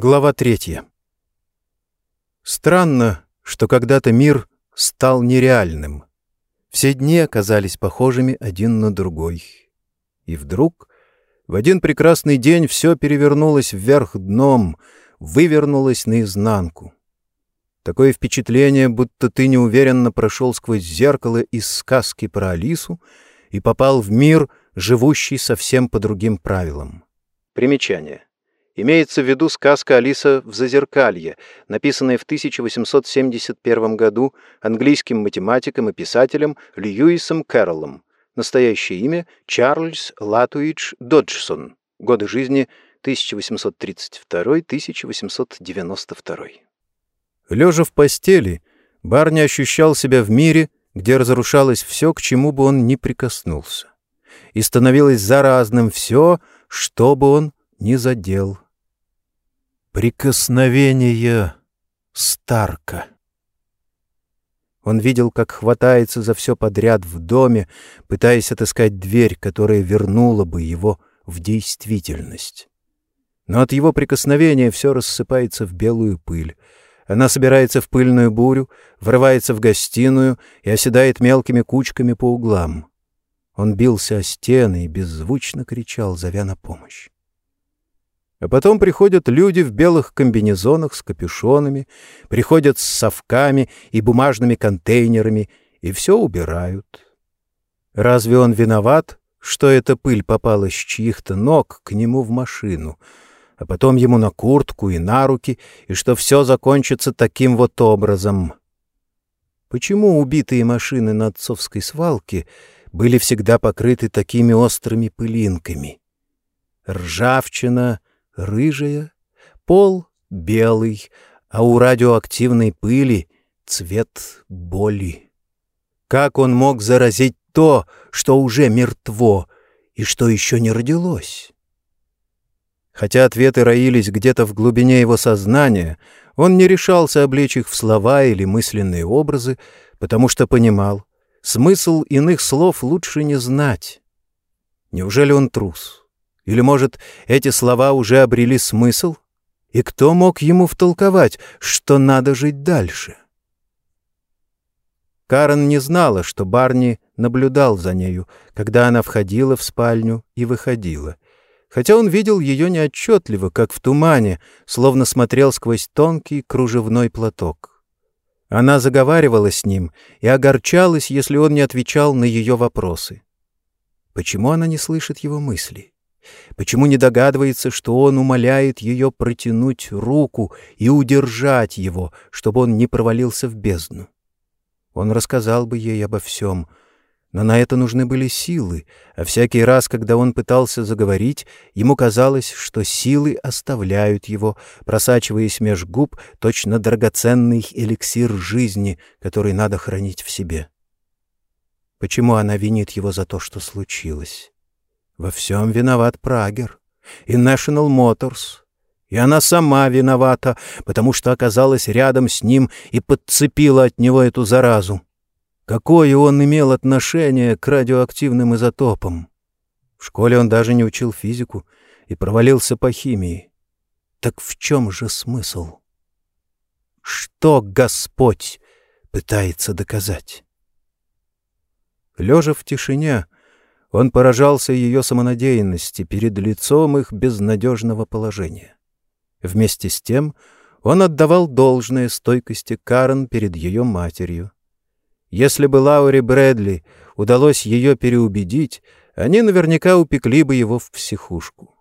Глава третья. Странно, что когда-то мир стал нереальным. Все дни оказались похожими один на другой. И вдруг, в один прекрасный день, все перевернулось вверх дном, вывернулось наизнанку. Такое впечатление, будто ты неуверенно прошел сквозь зеркало из сказки про Алису и попал в мир, живущий совсем по другим правилам. Примечание. Имеется в виду сказка «Алиса в Зазеркалье», написанная в 1871 году английским математиком и писателем Льюисом Кэрроллом. Настоящее имя – Чарльз Латуидж Доджсон. Годы жизни 1832-1892. Лежа в постели, Барни ощущал себя в мире, где разрушалось все, к чему бы он ни прикоснулся. И становилось заразным все, что бы он ни задел. Прикосновение Старка. Он видел, как хватается за все подряд в доме, пытаясь отыскать дверь, которая вернула бы его в действительность. Но от его прикосновения все рассыпается в белую пыль. Она собирается в пыльную бурю, врывается в гостиную и оседает мелкими кучками по углам. Он бился о стены и беззвучно кричал, зовя на помощь. А потом приходят люди в белых комбинезонах с капюшонами, приходят с совками и бумажными контейнерами и все убирают. Разве он виноват, что эта пыль попала с чьих-то ног к нему в машину, а потом ему на куртку и на руки, и что все закончится таким вот образом? Почему убитые машины на отцовской свалке были всегда покрыты такими острыми пылинками? Ржавчина — рыжая, пол белый, а у радиоактивной пыли цвет боли. Как он мог заразить то, что уже мертво и что еще не родилось? Хотя ответы роились где-то в глубине его сознания, он не решался облечь их в слова или мысленные образы, потому что понимал, смысл иных слов лучше не знать. Неужели он трус? Или, может, эти слова уже обрели смысл? И кто мог ему втолковать, что надо жить дальше? Карен не знала, что Барни наблюдал за нею, когда она входила в спальню и выходила, хотя он видел ее неотчетливо, как в тумане, словно смотрел сквозь тонкий кружевной платок. Она заговаривала с ним и огорчалась, если он не отвечал на ее вопросы. Почему она не слышит его мыслей? Почему не догадывается, что он умоляет ее протянуть руку и удержать его, чтобы он не провалился в бездну? Он рассказал бы ей обо всем, но на это нужны были силы, а всякий раз, когда он пытался заговорить, ему казалось, что силы оставляют его, просачиваясь меж губ точно драгоценный эликсир жизни, который надо хранить в себе. Почему она винит его за то, что случилось? Во всем виноват Прагер и National Motors. И она сама виновата, потому что оказалась рядом с ним и подцепила от него эту заразу. Какое он имел отношение к радиоактивным изотопам? В школе он даже не учил физику и провалился по химии. Так в чем же смысл? Что Господь пытается доказать? Лежа в тишине, он поражался ее самонадеянности перед лицом их безнадежного положения. Вместе с тем он отдавал должное стойкости Карен перед ее матерью. Если бы Лауре Брэдли удалось ее переубедить, они наверняка упекли бы его в психушку.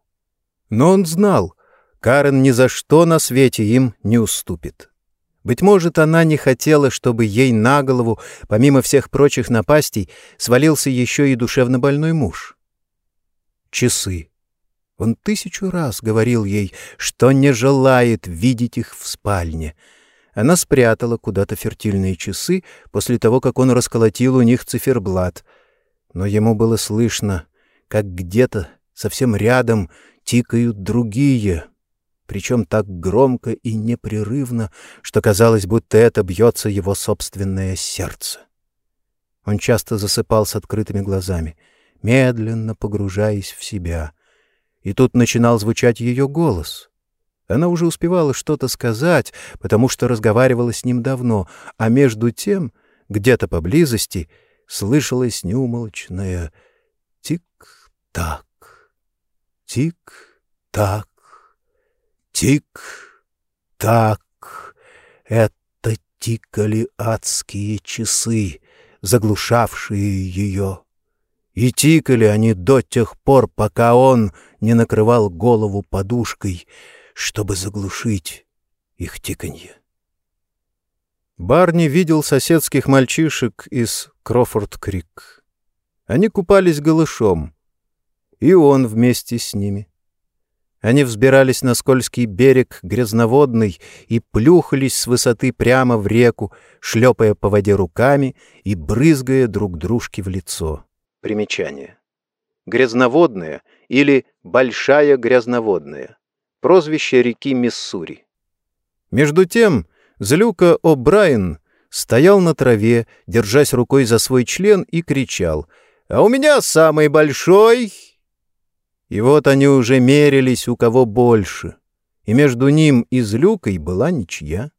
Но он знал, Карен ни за что на свете им не уступит. Быть может, она не хотела, чтобы ей на голову, помимо всех прочих напастей, свалился еще и душевно больной муж. Часы. Он тысячу раз говорил ей, что не желает видеть их в спальне. Она спрятала куда-то фертильные часы после того, как он расколотил у них циферблат. Но ему было слышно, как где-то совсем рядом тикают другие — причем так громко и непрерывно, что казалось, будто это бьется его собственное сердце. Он часто засыпал с открытыми глазами, медленно погружаясь в себя. И тут начинал звучать ее голос. Она уже успевала что-то сказать, потому что разговаривала с ним давно, а между тем, где-то поблизости, слышалось неумолчное «тик-так, тик-так, тик-так». Это тикали адские часы, заглушавшие ее. И тикали они до тех пор, пока он не накрывал голову подушкой, чтобы заглушить их тиканье. Барни видел соседских мальчишек из Крофорд-Крик. Они купались голышом, и он вместе с ними. Они взбирались на скользкий берег грязноводный и плюхались с высоты прямо в реку, шлепая по воде руками и брызгая друг дружке в лицо. Примечание. Грязноводная или Большая грязноводная. Прозвище реки Миссури. Между тем, Злюка О'Брайен стоял на траве, держась рукой за свой член, и кричал «А у меня самый большой!» И вот они уже мерились, у кого больше, и между ним и Злюкой была ничья.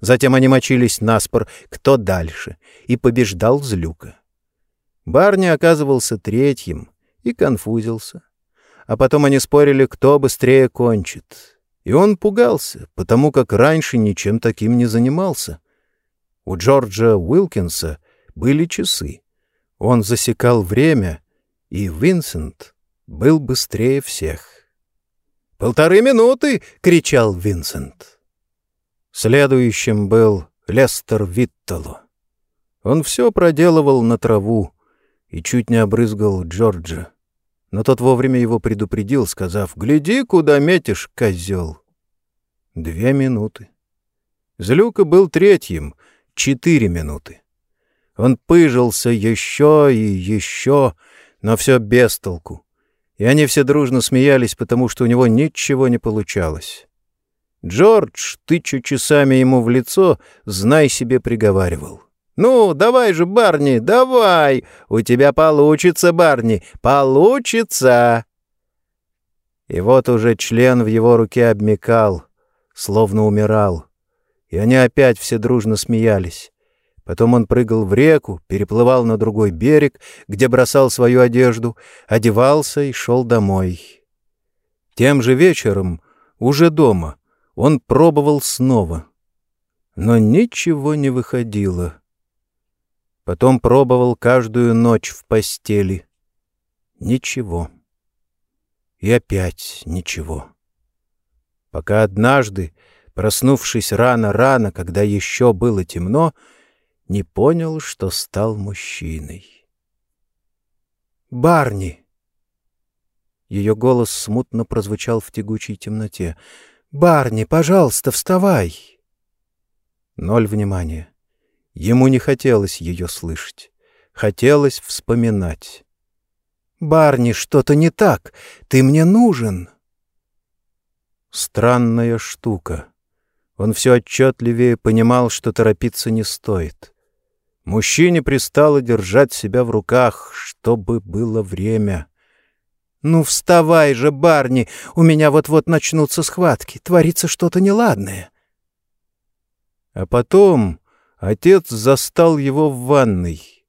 Затем они мочились наспор, кто дальше, и побеждал Злюка. Барни оказывался третьим и конфузился. А потом они спорили, кто быстрее кончит. И он пугался, потому как раньше ничем таким не занимался. У Джорджа Уилкинса были часы. Он засекал время, и Винсент был быстрее всех. «Полторы минуты!» — кричал Винсент. Следующим был Лестер Виттело. Он все проделывал на траву, и чуть не обрызгал Джорджа. Но тот вовремя его предупредил, сказав «Гляди, куда метишь, козел!» Две минуты. Злюка был третьим, четыре минуты. Он пыжился еще и еще, но все без толку. И они все дружно смеялись, потому что у него ничего не получалось. Джордж, тыча часами ему в лицо, знай себе приговаривал. «Ну, давай же, Барни, давай! У тебя получится, Барни, получится!» И вот уже член в его руке обмекал, словно умирал. И они опять все дружно смеялись. Потом он прыгал в реку, переплывал на другой берег, где бросал свою одежду, одевался и шел домой. Тем же вечером, уже дома, он пробовал снова. Но ничего не выходило. Потом пробовал каждую ночь в постели. Ничего. И опять ничего. Пока однажды, проснувшись рано-рано, когда еще было темно, не понял, что стал мужчиной. «Барни!» Ее голос смутно прозвучал в тягучей темноте. «Барни, пожалуйста, вставай!» Ноль внимания. Ему не хотелось ее слышать. Хотелось вспоминать. «Барни, что-то не так. Ты мне нужен». Странная штука. Он все отчетливее понимал, что торопиться не стоит. Мужчине пристало держать себя в руках, чтобы было время. «Ну, вставай же, Барни! У меня вот-вот начнутся схватки. Творится что-то неладное». А потом Отец застал его в ванной.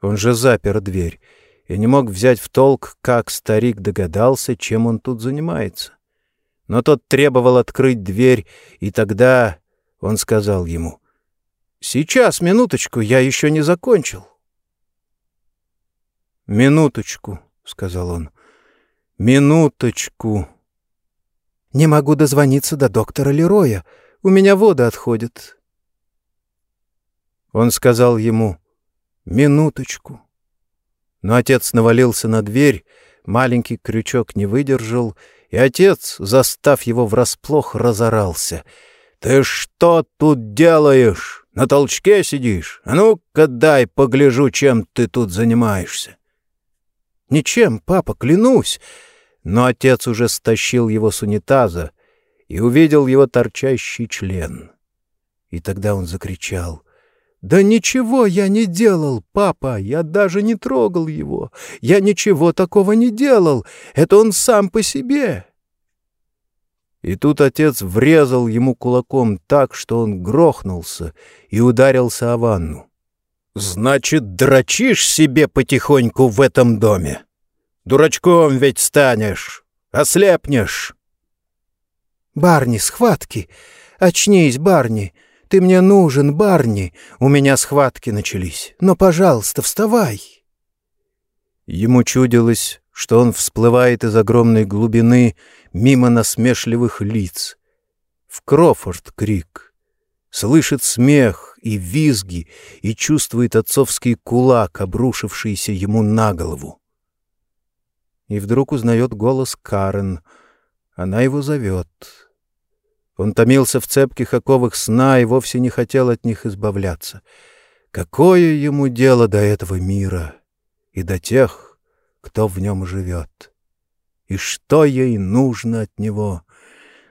Он же запер дверь и не мог взять в толк, как старик догадался, чем он тут занимается. Но тот требовал открыть дверь, и тогда он сказал ему, «Сейчас, минуточку, я еще не закончил». «Минуточку», — сказал он, — «минуточку». «Не могу дозвониться до доктора Лероя. У меня вода отходит. Он сказал ему «Минуточку». Но отец навалился на дверь, маленький крючок не выдержал, и отец, застав его врасплох, разорался. «Ты что тут делаешь? На толчке сидишь? А ну-ка дай погляжу, чем ты тут занимаешься». «Ничем, папа, клянусь!» Но отец уже стащил его с унитаза и увидел его торчащий член. И тогда он закричал — «Да ничего я не делал, папа, я даже не трогал его. Я ничего такого не делал, это он сам по себе». И тут отец врезал ему кулаком так, что он грохнулся и ударился о ванну. «Значит, дрочишь себе потихоньку в этом доме? Дурачком ведь станешь, ослепнешь!» «Барни, схватки! Очнись, Барни! Ты мне нужен, Барни! У меня схватки начались. Но, пожалуйста, вставай!» Ему чудилось, что он всплывает из огромной глубины мимо насмешливых лиц. В Крофорд крик. Слышит смех и визги и чувствует отцовский кулак, обрушившийся ему на голову. И вдруг узнает голос Карен. Она его зовет. Он томился в цепких оковах сна и вовсе не хотел от них избавляться. Какое ему дело до этого мира и до тех, кто в нем живет? И что ей нужно от него?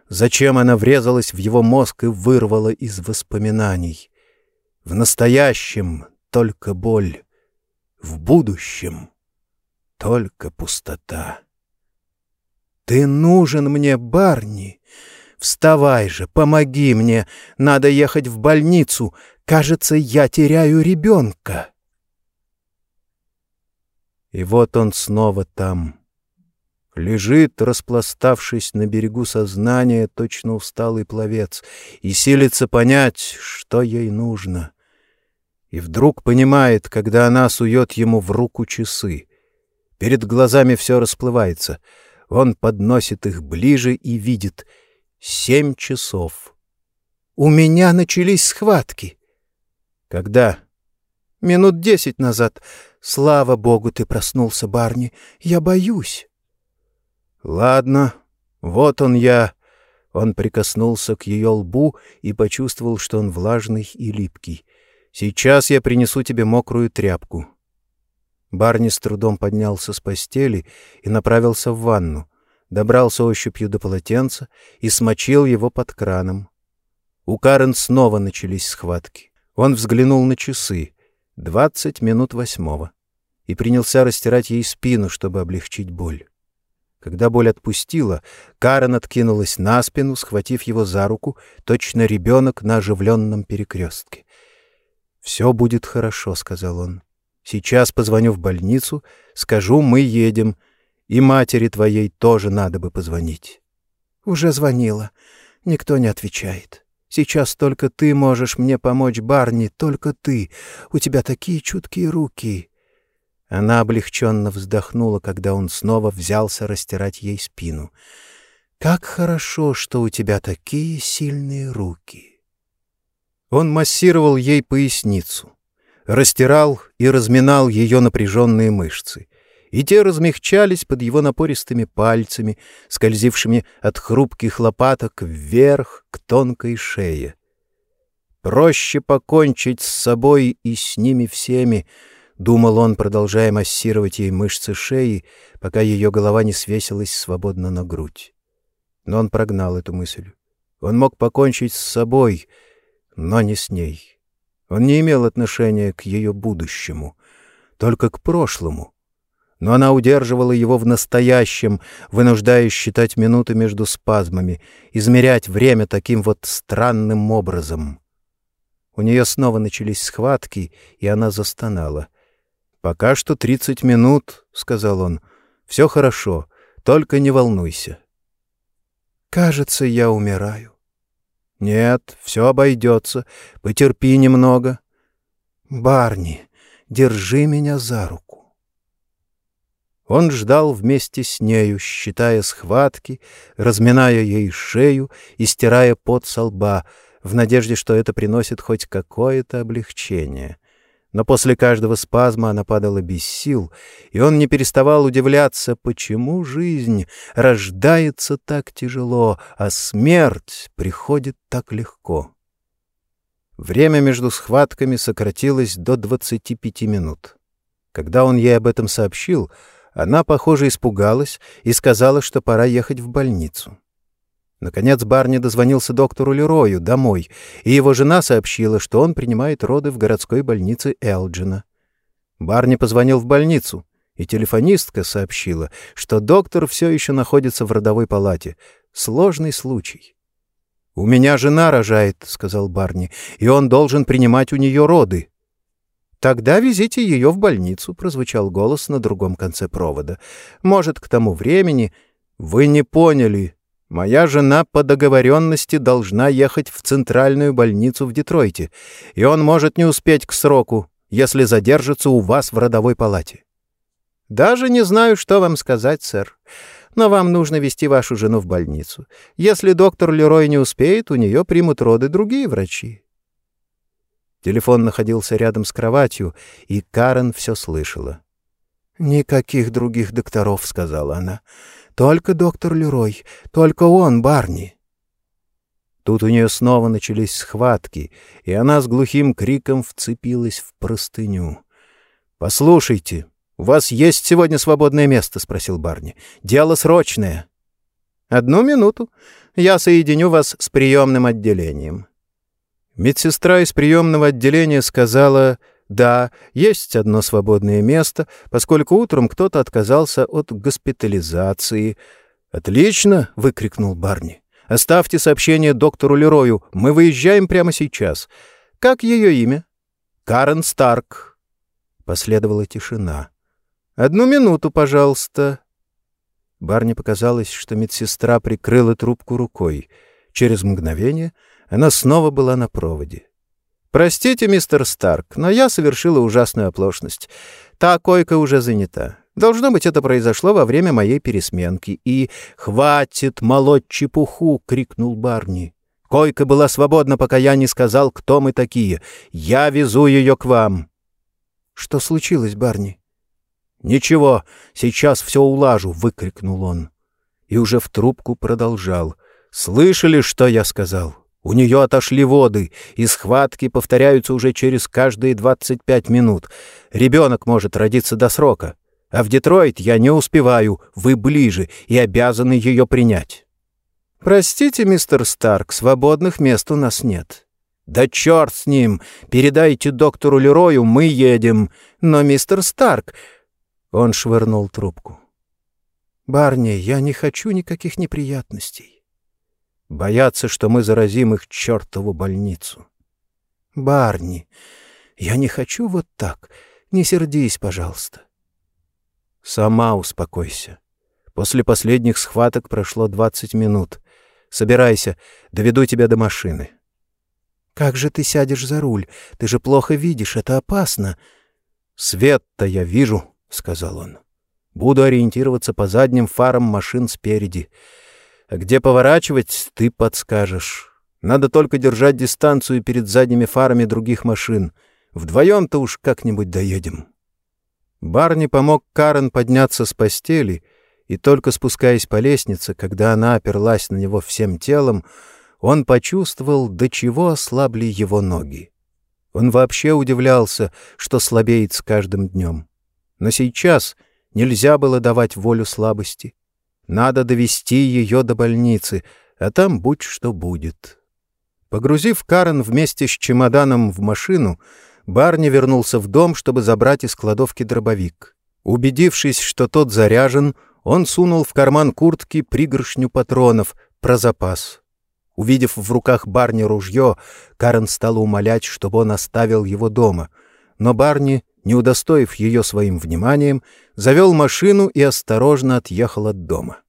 Зачем она врезалась в его мозг и вырвала из воспоминаний? В настоящем только боль, в будущем только пустота. «Ты нужен мне, Барни!» Вставай же, помоги мне, надо ехать в больницу. Кажется, я теряю ребенка. И вот он снова там. Лежит, распластавшись на берегу сознания, точно усталый пловец, и силится понять, что ей нужно. И вдруг понимает, когда она сует ему в руку часы. Перед глазами все расплывается. Он подносит их ближе и видит — Семь часов. У меня начались схватки. Когда? Минут десять назад. Слава богу, ты проснулся, Барни. Я боюсь. Ладно, вот он я. Он прикоснулся к ее лбу и почувствовал, что он влажный и липкий. Сейчас я принесу тебе мокрую тряпку. Барни с трудом поднялся с постели и направился в ванну добрался ощупью до полотенца и смочил его под краном. У Карен снова начались схватки. Он взглянул на часы. Двадцать минут восьмого. И принялся растирать ей спину, чтобы облегчить боль. Когда боль отпустила, Карен откинулась на спину, схватив его за руку, точно ребенок на оживленном перекрестке. «Все будет хорошо», — сказал он. «Сейчас позвоню в больницу, скажу, мы едем, и матери твоей тоже надо бы позвонить. Уже звонила. Никто не отвечает. Сейчас только ты можешь мне помочь, Барни, только ты. У тебя такие чуткие руки. Она облегченно вздохнула, когда он снова взялся растирать ей спину. Как хорошо, что у тебя такие сильные руки. Он массировал ей поясницу, растирал и разминал ее напряженные мышцы и те размягчались под его напористыми пальцами, скользившими от хрупких лопаток вверх к тонкой шее. «Проще покончить с собой и с ними всеми», — думал он, продолжая массировать ей мышцы шеи, пока ее голова не свесилась свободно на грудь. Но он прогнал эту мысль. Он мог покончить с собой, но не с ней. Он не имел отношения к ее будущему, только к прошлому — но она удерживала его в настоящем, вынуждая считать минуты между спазмами, измерять время таким вот странным образом. У нее снова начались схватки, и она застонала. «Пока что тридцать минут», — сказал он. «Все хорошо, только не волнуйся». «Кажется, я умираю». «Нет, все обойдется. Потерпи немного». «Барни, держи меня за руку». Он ждал вместе с нею, считая схватки, разминая ей шею и стирая пот со лба, в надежде, что это приносит хоть какое-то облегчение. Но после каждого спазма она падала без сил, и он не переставал удивляться, почему жизнь рождается так тяжело, а смерть приходит так легко. Время между схватками сократилось до двадцати пяти минут. Когда он ей об этом сообщил, она, похоже, испугалась и сказала, что пора ехать в больницу. Наконец Барни дозвонился доктору Лерою домой, и его жена сообщила, что он принимает роды в городской больнице Элджина. Барни позвонил в больницу, и телефонистка сообщила, что доктор все еще находится в родовой палате, сложный случай. «У меня жена рожает», — сказал Барни, — «и он должен принимать у нее роды». «Тогда везите ее в больницу», — прозвучал голос на другом конце провода. «Может, к тому времени...» «Вы не поняли. Моя жена по договоренности должна ехать в центральную больницу в Детройте, и он может не успеть к сроку, если задержится у вас в родовой палате». «Даже не знаю, что вам сказать, сэр но вам нужно вести вашу жену в больницу. Если доктор Лерой не успеет, у нее примут роды другие врачи». Телефон находился рядом с кроватью, и Карен все слышала. «Никаких других докторов», — сказала она. «Только доктор Лерой, только он, Барни». Тут у нее снова начались схватки, и она с глухим криком вцепилась в простыню. «Послушайте, «У вас есть сегодня свободное место?» — спросил Барни. «Дело срочное». «Одну минуту. Я соединю вас с приемным отделением». Медсестра из приемного отделения сказала, «Да, есть одно свободное место, поскольку утром кто-то отказался от госпитализации». «Отлично!» — выкрикнул Барни. «Оставьте сообщение доктору Лерою. Мы выезжаем прямо сейчас. Как ее имя?» «Карен Старк». Последовала тишина. «Одну минуту, пожалуйста». Барни показалось, что медсестра прикрыла трубку рукой. Через мгновение она снова была на проводе. «Простите, мистер Старк, но я совершила ужасную оплошность. Та койка уже занята. Должно быть, это произошло во время моей пересменки. И «Хватит молоть чепуху!» — крикнул Барни. «Койка была свободна, пока я не сказал, кто мы такие. Я везу ее к вам». «Что случилось, Барни?» «Ничего, сейчас все улажу!» — выкрикнул он. И уже в трубку продолжал. «Слышали, что я сказал? У нее отошли воды, и схватки повторяются уже через каждые двадцать пять минут. Ребенок может родиться до срока. А в Детройт я не успеваю, вы ближе и обязаны ее принять». «Простите, мистер Старк, свободных мест у нас нет». «Да черт с ним! Передайте доктору Лерою, мы едем. Но, мистер Старк, он швырнул трубку. «Барни, я не хочу никаких неприятностей. Боятся, что мы заразим их чертову больницу. Барни, я не хочу вот так. Не сердись, пожалуйста». «Сама успокойся. После последних схваток прошло двадцать минут. Собирайся, доведу тебя до машины». «Как же ты сядешь за руль? Ты же плохо видишь, это опасно». «Свет-то я вижу», — сказал он. «Буду ориентироваться по задним фарам машин спереди. Где поворачивать, ты подскажешь. Надо только держать дистанцию перед задними фарами других машин. Вдвоем-то уж как-нибудь доедем». Барни помог Карен подняться с постели, и только спускаясь по лестнице, когда она оперлась на него всем телом, он почувствовал, до чего ослабли его ноги. Он вообще удивлялся, что слабеет с каждым днем. Но сейчас нельзя было давать волю слабости. Надо довести ее до больницы, а там будь что будет. Погрузив Карен вместе с чемоданом в машину, Барни вернулся в дом, чтобы забрать из кладовки дробовик. Убедившись, что тот заряжен, он сунул в карман куртки пригоршню патронов про запас. Увидев в руках Барни ружье, Карен стала умолять, чтобы он оставил его дома. Но Барни не удостоив ее своим вниманием, завел машину и осторожно отъехал от дома.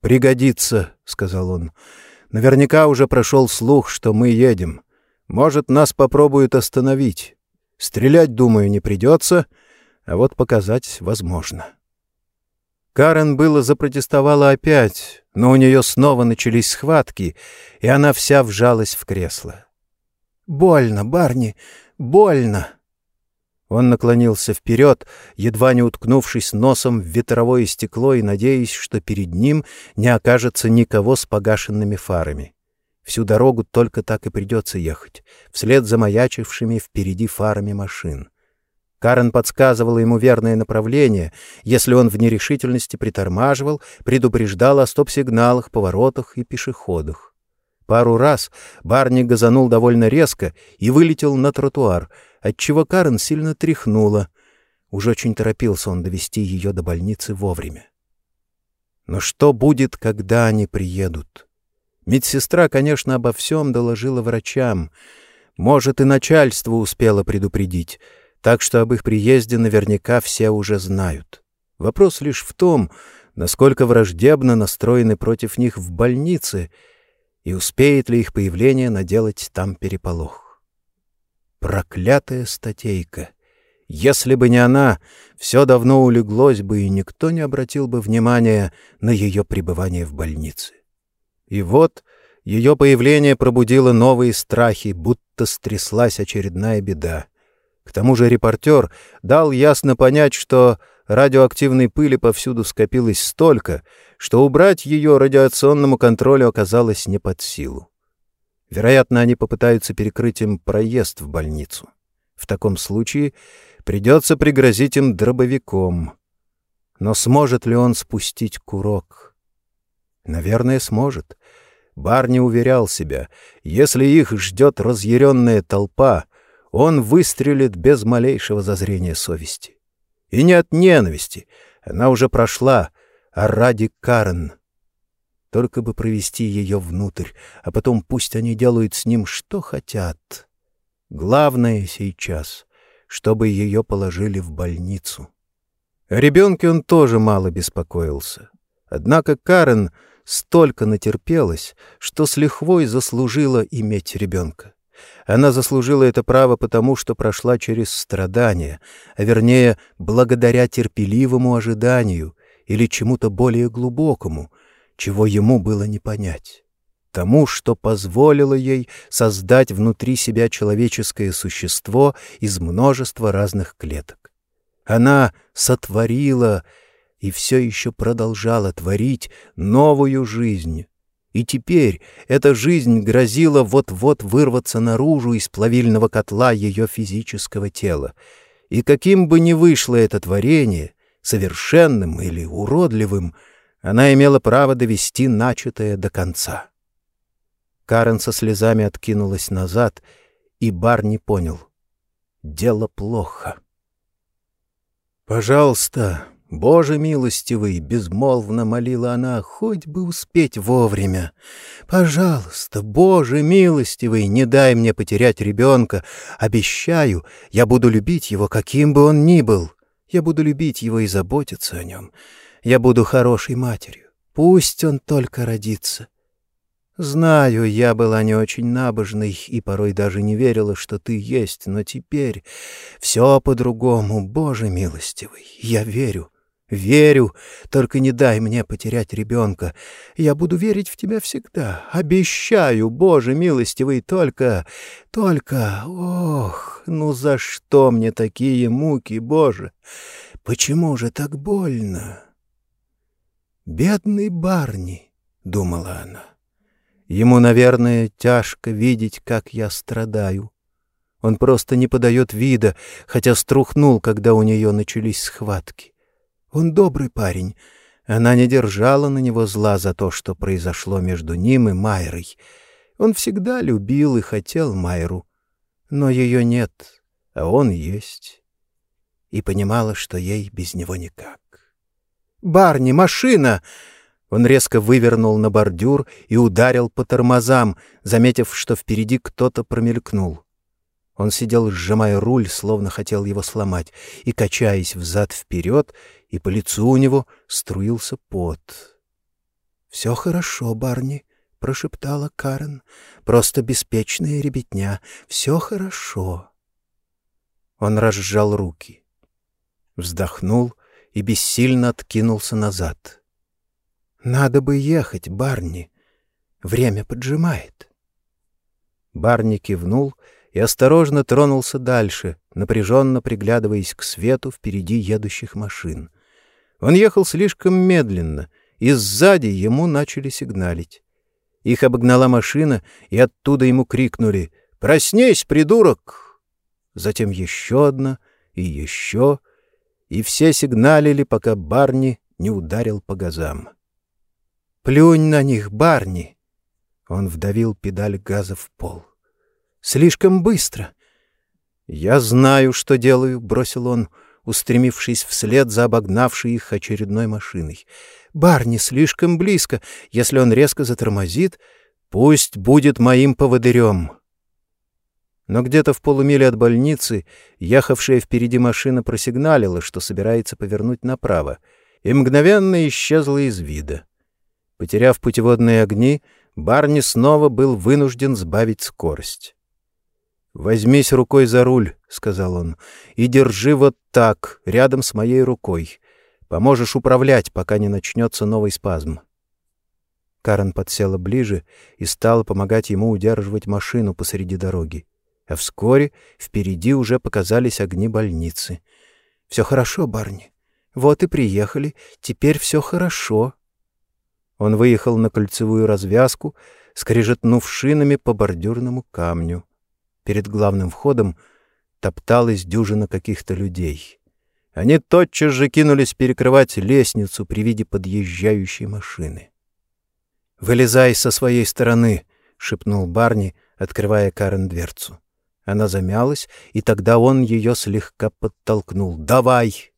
«Пригодится», — сказал он. «Наверняка уже прошел слух, что мы едем. Может, нас попробуют остановить. Стрелять, думаю, не придется, а вот показать возможно». Карен было запротестовала опять, но у нее снова начались схватки, и она вся вжалась в кресло. «Больно, Барни, больно!» Он наклонился вперед, едва не уткнувшись носом в ветровое стекло и надеясь, что перед ним не окажется никого с погашенными фарами. Всю дорогу только так и придется ехать, вслед за маячившими впереди фарами машин. Карен подсказывала ему верное направление. Если он в нерешительности притормаживал, предупреждал о стоп-сигналах, поворотах и пешеходах. Пару раз Барни газанул довольно резко и вылетел на тротуар — отчего Карен сильно тряхнула. Уж очень торопился он довести ее до больницы вовремя. Но что будет, когда они приедут? Медсестра, конечно, обо всем доложила врачам. Может, и начальство успело предупредить, так что об их приезде наверняка все уже знают. Вопрос лишь в том, насколько враждебно настроены против них в больнице, и успеет ли их появление наделать там переполох. Проклятая статейка! Если бы не она, все давно улеглось бы, и никто не обратил бы внимания на ее пребывание в больнице. И вот ее появление пробудило новые страхи, будто стряслась очередная беда. К тому же репортер дал ясно понять, что радиоактивной пыли повсюду скопилось столько, что убрать ее радиационному контролю оказалось не под силу. Вероятно, они попытаются перекрыть им проезд в больницу. В таком случае придется пригрозить им дробовиком. Но сможет ли он спустить курок? Наверное, сможет. Барни уверял себя, если их ждет разъяренная толпа, он выстрелит без малейшего зазрения совести. И не от ненависти, она уже прошла, а ради Карен. Только бы провести ее внутрь, а потом пусть они делают с ним что хотят. Главное сейчас, чтобы ее положили в больницу. О ребенке он тоже мало беспокоился. Однако Карен столько натерпелась, что с лихвой заслужила иметь ребенка. Она заслужила это право потому, что прошла через страдания, а вернее, благодаря терпеливому ожиданию или чему-то более глубокому, чего ему было не понять. Тому, что позволило ей создать внутри себя человеческое существо из множества разных клеток. Она сотворила и все еще продолжала творить новую жизнь. И теперь эта жизнь грозила вот-вот вырваться наружу из плавильного котла ее физического тела. И каким бы ни вышло это творение, совершенным или уродливым, она имела право довести начатое до конца. Карен со слезами откинулась назад, и Бар не понял. Дело плохо. «Пожалуйста, Боже милостивый!» — безмолвно молила она, хоть бы успеть вовремя. «Пожалуйста, Боже милостивый, не дай мне потерять ребенка. Обещаю, я буду любить его, каким бы он ни был. Я буду любить его и заботиться о нем. Я буду хорошей матерью. Пусть он только родится. Знаю, я была не очень набожной и порой даже не верила, что ты есть, но теперь все по-другому, Боже милостивый. Я верю, верю, только не дай мне потерять ребенка. Я буду верить в тебя всегда. Обещаю, Боже милостивый, только, только, ох, ну за что мне такие муки, Боже? Почему же так больно? Бедный Барни, — думала она. Ему, наверное, тяжко видеть, как я страдаю. Он просто не подает вида, хотя струхнул, когда у нее начались схватки. Он добрый парень. Она не держала на него зла за то, что произошло между ним и Майрой. Он всегда любил и хотел Майру. Но ее нет, а он есть. И понимала, что ей без него никак. «Барни, машина!» Он резко вывернул на бордюр и ударил по тормозам, заметив, что впереди кто-то промелькнул. Он сидел, сжимая руль, словно хотел его сломать, и, качаясь взад-вперед, и по лицу у него струился пот. — Все хорошо, Барни, — прошептала Карен. — Просто беспечная ребятня. Все хорошо. Он разжал руки, вздохнул и бессильно откинулся назад. Надо бы ехать, Барни. Время поджимает. Барни кивнул и осторожно тронулся дальше, напряженно приглядываясь к свету впереди едущих машин. Он ехал слишком медленно, и сзади ему начали сигналить. Их обогнала машина, и оттуда ему крикнули «Проснись, придурок!» Затем еще одна и еще, и все сигналили, пока Барни не ударил по газам. Плюнь на них, Барни!» Он вдавил педаль газа в пол. «Слишком быстро!» «Я знаю, что делаю», — бросил он. устремившись вслед за обогнавшей их очередной машиной. «Барни слишком близко. Если он резко затормозит, пусть будет моим поводырем». Но где-то в полумиле от больницы ехавшая впереди машина просигналила, что собирается повернуть направо, и мгновенно исчезла из вида. Потеряв путеводные огни, Барни снова был вынужден сбавить скорость. «Возьмись рукой за руль», — сказал он, — «и держи вот так, рядом с моей рукой. Поможешь управлять, пока не начнется новый спазм». Карен подсела ближе и стала помогать ему удерживать машину посреди дороги а вскоре впереди уже показались огни больницы. «Все хорошо, барни. Вот и приехали. Теперь все хорошо». Он выехал на кольцевую развязку, скрежетнув шинами по бордюрному камню. Перед главным входом топталась дюжина каких-то людей. Они тотчас же кинулись перекрывать лестницу при виде подъезжающей машины. «Вылезай со своей стороны!» — шепнул Барни, открывая Карен дверцу. Она замялась, и тогда он ее слегка подтолкнул. «Давай!»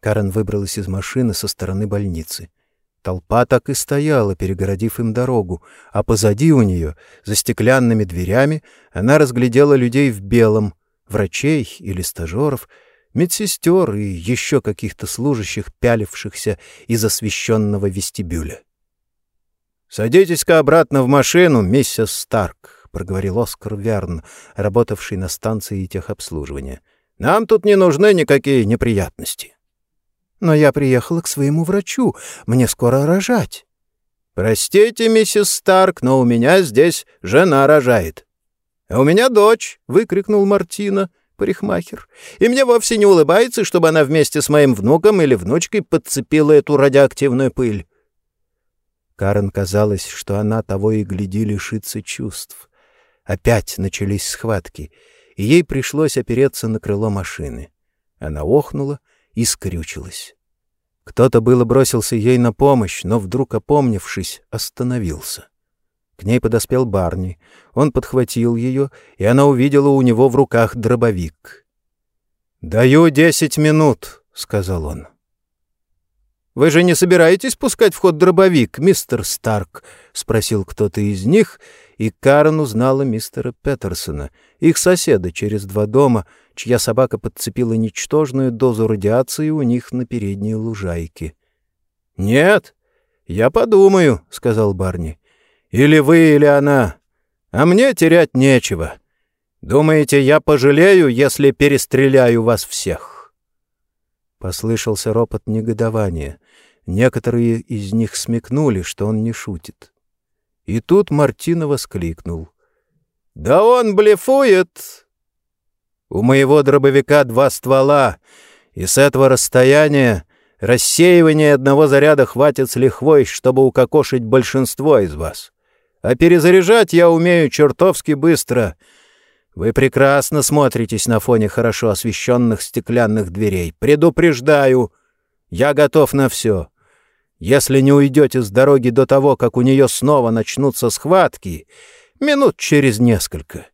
Карен выбралась из машины со стороны больницы. Толпа так и стояла, перегородив им дорогу, а позади у нее, за стеклянными дверями, она разглядела людей в белом, врачей или стажеров, медсестер и еще каких-то служащих, пялившихся из освещенного вестибюля. «Садитесь-ка обратно в машину, миссис Старк», — проговорил Оскар Верн, работавший на станции техобслуживания. «Нам тут не нужны никакие неприятности». «Но я приехала к своему врачу. Мне скоро рожать». «Простите, миссис Старк, но у меня здесь жена рожает». «А у меня дочь!» — выкрикнул Мартина, парикмахер. «И мне вовсе не улыбается, чтобы она вместе с моим внуком или внучкой подцепила эту радиоактивную пыль». Карен казалось, что она того и гляди лишится чувств. Опять начались схватки, и ей пришлось опереться на крыло машины. Она охнула и скрючилась. Кто-то было бросился ей на помощь, но вдруг, опомнившись, остановился. К ней подоспел Барни. Он подхватил ее, и она увидела у него в руках дробовик. «Даю десять минут», — сказал он. «Вы же не собираетесь пускать в ход дробовик, мистер Старк?» — спросил кто-то из них, и Карен узнала мистера Петерсона, их соседа через два дома, чья собака подцепила ничтожную дозу радиации у них на передней лужайке. «Нет, я подумаю», — сказал Барни. «Или вы, или она. А мне терять нечего. Думаете, я пожалею, если перестреляю вас всех?» Послышался ропот негодования. Некоторые из них смекнули, что он не шутит. И тут Мартина воскликнул. «Да он блефует!» «У моего дробовика два ствола, и с этого расстояния рассеивания одного заряда хватит с лихвой, чтобы укокошить большинство из вас. А перезаряжать я умею чертовски быстро. Вы прекрасно смотритесь на фоне хорошо освещенных стеклянных дверей. Предупреждаю, я готов на все. Если не уйдете с дороги до того, как у нее снова начнутся схватки, минут через несколько,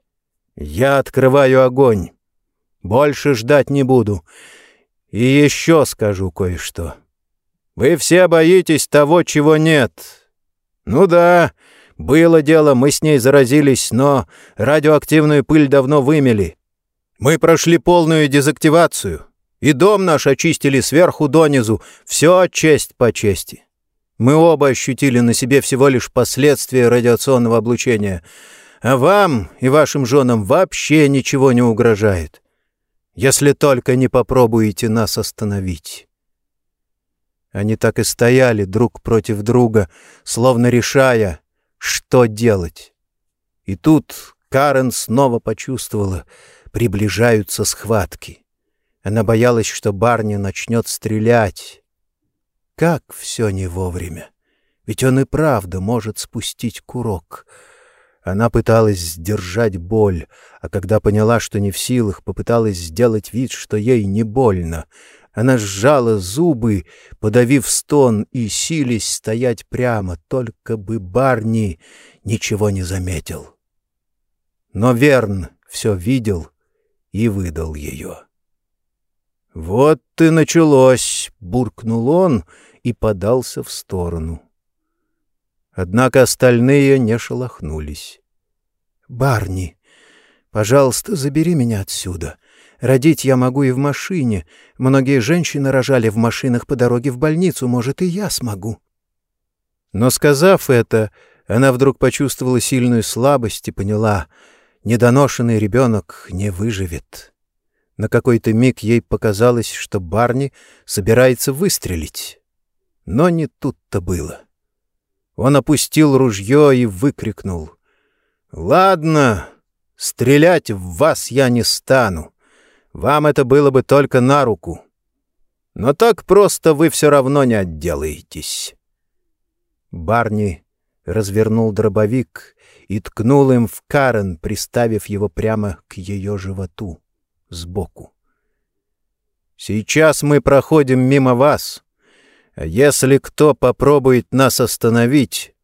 я открываю огонь. Больше ждать не буду. И еще скажу кое-что. Вы все боитесь того, чего нет. Ну да, было дело, мы с ней заразились, но радиоактивную пыль давно вымели. Мы прошли полную дезактивацию. И дом наш очистили сверху донизу, все честь по чести. Мы оба ощутили на себе всего лишь последствия радиационного облучения, а вам и вашим женам вообще ничего не угрожает, если только не попробуете нас остановить». Они так и стояли друг против друга, словно решая, что делать. И тут Карен снова почувствовала, приближаются схватки. Она боялась, что Барни начнет стрелять. Как все не вовремя! Ведь он и правда может спустить курок. Она пыталась сдержать боль, а когда поняла, что не в силах, попыталась сделать вид, что ей не больно. Она сжала зубы, подавив стон и сились стоять прямо, только бы Барни ничего не заметил. Но Верн все видел и выдал ее. «Вот ты началось!» — буркнул он и подался в сторону. Однако остальные не шелохнулись. «Барни, пожалуйста, забери меня отсюда. Родить я могу и в машине. Многие женщины рожали в машинах по дороге в больницу, может, и я смогу». Но, сказав это, она вдруг почувствовала сильную слабость и поняла, недоношенный ребенок не выживет. На какой-то миг ей показалось, что Барни собирается выстрелить. Но не тут-то было. Он опустил ружье и выкрикнул. «Ладно, стрелять в вас я не стану. Вам это было бы только на руку. Но так просто вы все равно не отделаетесь». Барни развернул дробовик и ткнул им в Карен, приставив его прямо к ее животу, сбоку. «Сейчас мы проходим мимо вас». Если кто попробует нас остановить,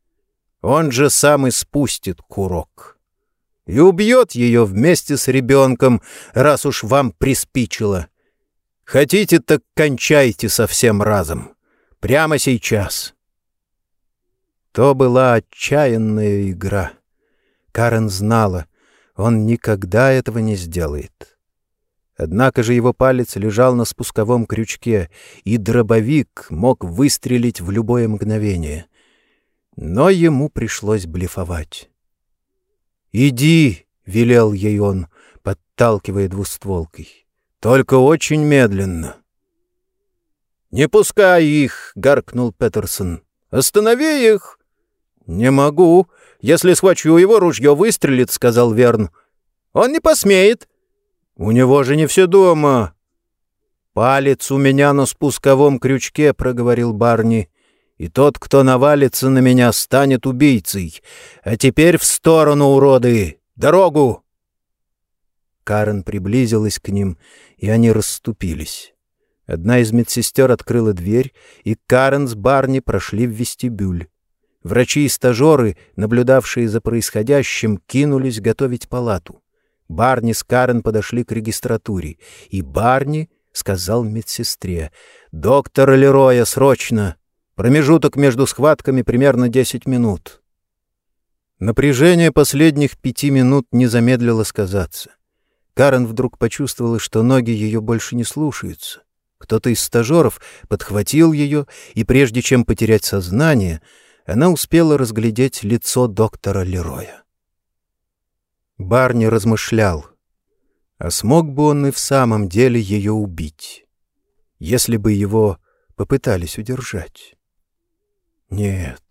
он же сам и спустит курок. И убьет ее вместе с ребенком, раз уж вам приспичило. Хотите, так кончайте совсем разом. Прямо сейчас. То была отчаянная игра. Карен знала, он никогда этого не сделает. Однако же его палец лежал на спусковом крючке, и дробовик мог выстрелить в любое мгновение. Но ему пришлось блефовать. «Иди!» — велел ей он, подталкивая двустволкой. «Только очень медленно». «Не пускай их!» — гаркнул Петерсон. «Останови их!» «Не могу. Если схвачу его, ружье выстрелит», — сказал Верн. «Он не посмеет. «У него же не все дома!» «Палец у меня на спусковом крючке», — проговорил Барни. «И тот, кто навалится на меня, станет убийцей. А теперь в сторону, уроды! Дорогу!» Карен приблизилась к ним, и они расступились. Одна из медсестер открыла дверь, и Карен с Барни прошли в вестибюль. Врачи и стажеры, наблюдавшие за происходящим, кинулись готовить палату. Барни с Карен подошли к регистратуре, и Барни сказал медсестре, «Доктор Лероя, срочно! Промежуток между схватками примерно десять минут». Напряжение последних пяти минут не замедлило сказаться. Карен вдруг почувствовала, что ноги ее больше не слушаются. Кто-то из стажеров подхватил ее, и прежде чем потерять сознание, она успела разглядеть лицо доктора Лероя. Барни размышлял, а смог бы он и в самом деле ее убить, если бы его попытались удержать? Нет,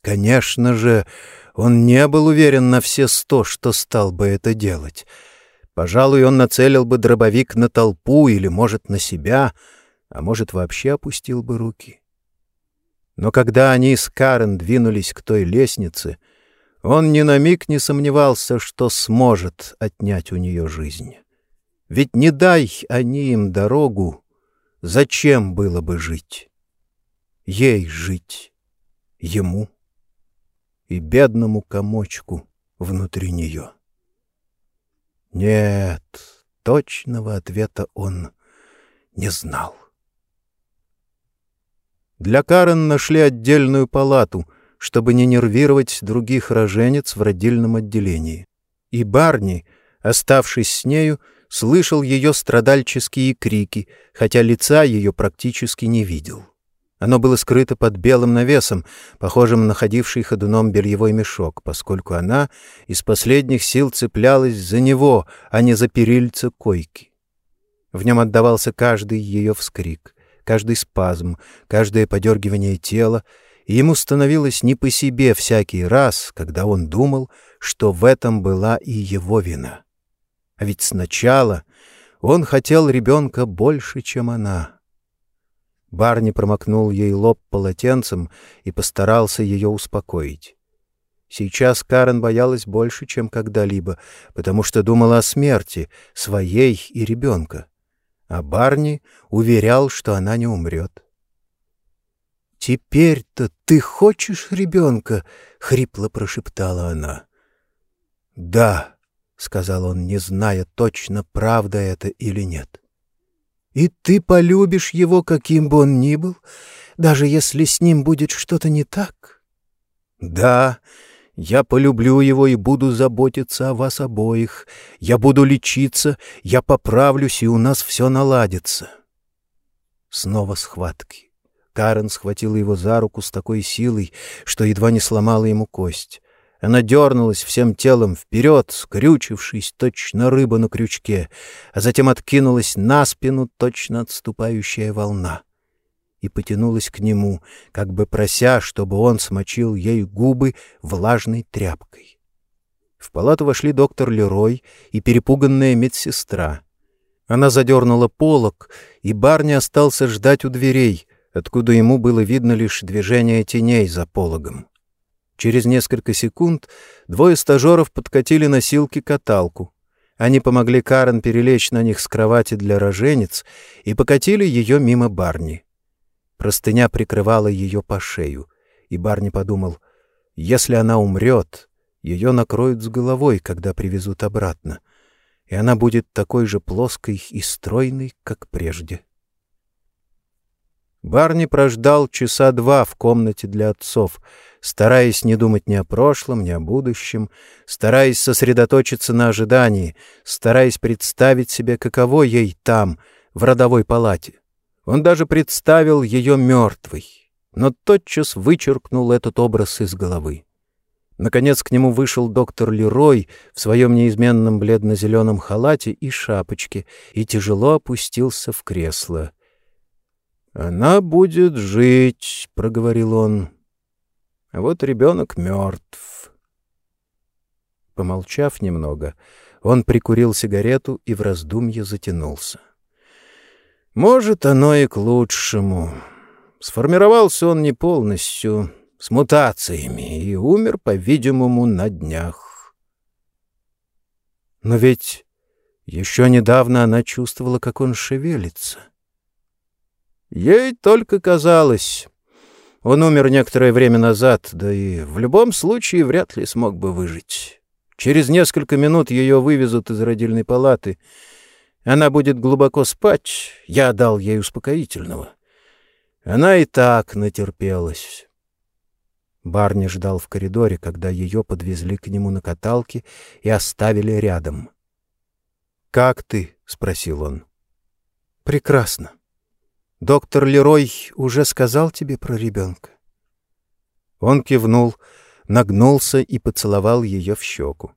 конечно же, он не был уверен на все сто, что стал бы это делать. Пожалуй, он нацелил бы дробовик на толпу или, может, на себя, а может, вообще опустил бы руки. Но когда они с Карен двинулись к той лестнице, он ни на миг не сомневался, что сможет отнять у нее жизнь. Ведь не дай они им дорогу, зачем было бы жить? Ей жить, ему и бедному комочку внутри нее. Нет, точного ответа он не знал. Для Карен нашли отдельную палату — чтобы не нервировать других роженец в родильном отделении. И Барни, оставшись с нею, слышал ее страдальческие крики, хотя лица ее практически не видел. Оно было скрыто под белым навесом, похожим на ходивший ходуном бельевой мешок, поскольку она из последних сил цеплялась за него, а не за перильца койки. В нем отдавался каждый ее вскрик, каждый спазм, каждое подергивание тела, и ему становилось не по себе всякий раз, когда он думал, что в этом была и его вина. А ведь сначала он хотел ребенка больше, чем она. Барни промокнул ей лоб полотенцем и постарался ее успокоить. Сейчас Карен боялась больше, чем когда-либо, потому что думала о смерти, своей и ребенка. А Барни уверял, что она не умрет. «Теперь-то ты хочешь ребенка?» — хрипло прошептала она. «Да», — сказал он, не зная точно, правда это или нет. И ты полюбишь его, каким бы он ни был, даже если с ним будет что-то не так? Да, я полюблю его и буду заботиться о вас обоих. Я буду лечиться, я поправлюсь, и у нас все наладится. Снова схватки. Карен схватила его за руку с такой силой, что едва не сломала ему кость. Она дернулась всем телом вперед, скрючившись, точно рыба на крючке, а затем откинулась на спину, точно отступающая волна, и потянулась к нему, как бы прося, чтобы он смочил ей губы влажной тряпкой. В палату вошли доктор Лерой и перепуганная медсестра. Она задернула полог, и Барни остался ждать у дверей, откуда ему было видно лишь движение теней за пологом. Через несколько секунд двое стажеров подкатили носилки-каталку. Они помогли Карен перелечь на них с кровати для роженец и покатили ее мимо Барни. Простыня прикрывала ее по шею, и Барни подумал, если она умрет, ее накроют с головой, когда привезут обратно, и она будет такой же плоской и стройной, как прежде. Барни прождал часа два в комнате для отцов, стараясь не думать ни о прошлом, ни о будущем, стараясь сосредоточиться на ожидании, стараясь представить себе, каково ей там, в родовой палате. Он даже представил ее мертвой, но тотчас вычеркнул этот образ из головы. Наконец к нему вышел доктор Лерой в своем неизменном бледно-зеленом халате и шапочке и тяжело опустился в кресло — «Она будет жить», — проговорил он. «А вот ребенок мертв». Помолчав немного, он прикурил сигарету и в раздумье затянулся. «Может, оно и к лучшему. Сформировался он не полностью, с мутациями, и умер, по-видимому, на днях». Но ведь еще недавно она чувствовала, как он шевелится. Ей только казалось. Он умер некоторое время назад, да и в любом случае вряд ли смог бы выжить. Через несколько минут ее вывезут из родильной палаты. Она будет глубоко спать. Я дал ей успокоительного. Она и так натерпелась. Барни ждал в коридоре, когда ее подвезли к нему на каталке и оставили рядом. «Как ты?» — спросил он. «Прекрасно. Доктор Лерой уже сказал тебе про ребенка?» Он кивнул, нагнулся и поцеловал ее в щеку.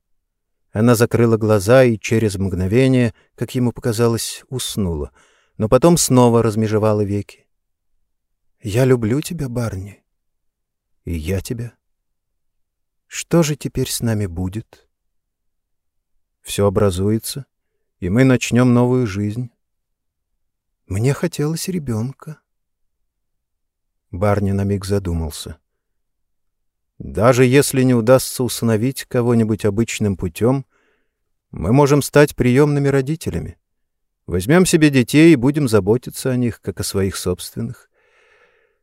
Она закрыла глаза и через мгновение, как ему показалось, уснула, но потом снова размежевала веки. «Я люблю тебя, Барни. И я тебя. Что же теперь с нами будет?» «Все образуется, и мы начнем новую жизнь». Мне хотелось ребенка. Барни на миг задумался. Даже если не удастся усыновить кого-нибудь обычным путем, мы можем стать приемными родителями. Возьмем себе детей и будем заботиться о них, как о своих собственных.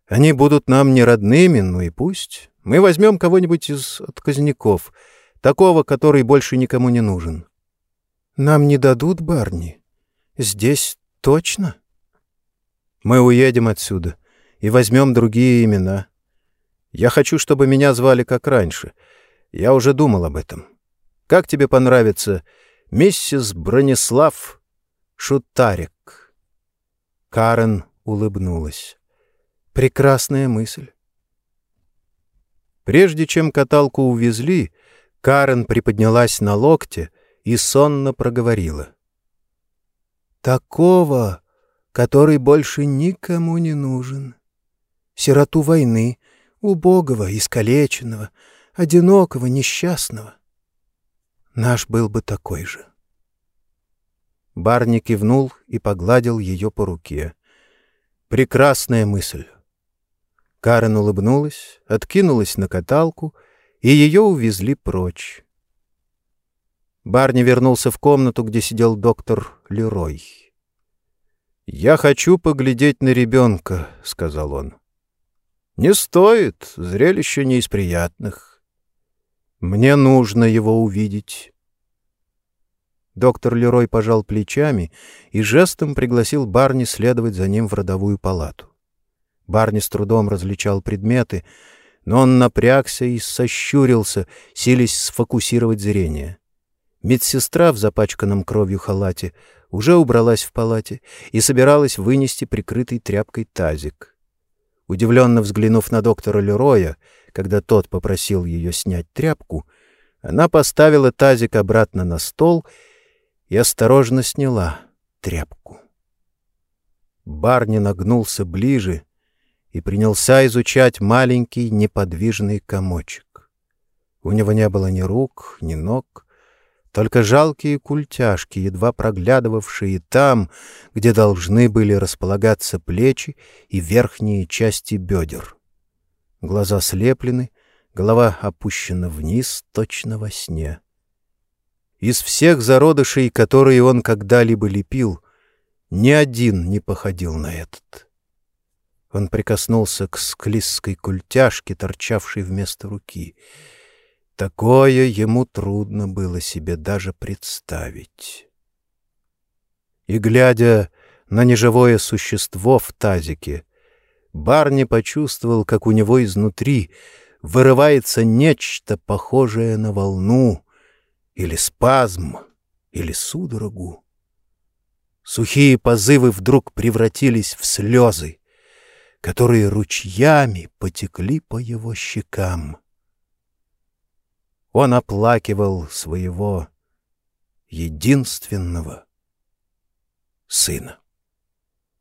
Они будут нам не родными, ну и пусть. Мы возьмем кого-нибудь из отказников, такого, который больше никому не нужен. Нам не дадут, Барни. Здесь точно? — мы уедем отсюда и возьмем другие имена. Я хочу, чтобы меня звали как раньше. Я уже думал об этом. Как тебе понравится миссис Бронислав Шутарик?» Карен улыбнулась. «Прекрасная мысль». Прежде чем каталку увезли, Карен приподнялась на локте и сонно проговорила. «Такого который больше никому не нужен. Сироту войны, убогого, искалеченного, одинокого, несчастного. Наш был бы такой же. Барни кивнул и погладил ее по руке. Прекрасная мысль. Карен улыбнулась, откинулась на каталку, и ее увезли прочь. Барни вернулся в комнату, где сидел доктор Лерой. «Я хочу поглядеть на ребенка», — сказал он. «Не стоит, зрелище не из приятных. Мне нужно его увидеть». Доктор Лерой пожал плечами и жестом пригласил Барни следовать за ним в родовую палату. Барни с трудом различал предметы, но он напрягся и сощурился, силясь сфокусировать зрение. Медсестра в запачканном кровью халате уже убралась в палате и собиралась вынести прикрытый тряпкой тазик. Удивленно взглянув на доктора Лероя, когда тот попросил ее снять тряпку, она поставила тазик обратно на стол и осторожно сняла тряпку. Барни нагнулся ближе и принялся изучать маленький неподвижный комочек. У него не было ни рук, ни ног, только жалкие культяшки, едва проглядывавшие там, где должны были располагаться плечи и верхние части бедер. Глаза слеплены, голова опущена вниз, точно во сне. Из всех зародышей, которые он когда-либо лепил, ни один не походил на этот. Он прикоснулся к склизкой культяшке, торчавшей вместо руки — Такое ему трудно было себе даже представить. И, глядя на неживое существо в тазике, Барни почувствовал, как у него изнутри вырывается нечто похожее на волну или спазм, или судорогу. Сухие позывы вдруг превратились в слезы, которые ручьями потекли по его щекам он оплакивал своего единственного сына.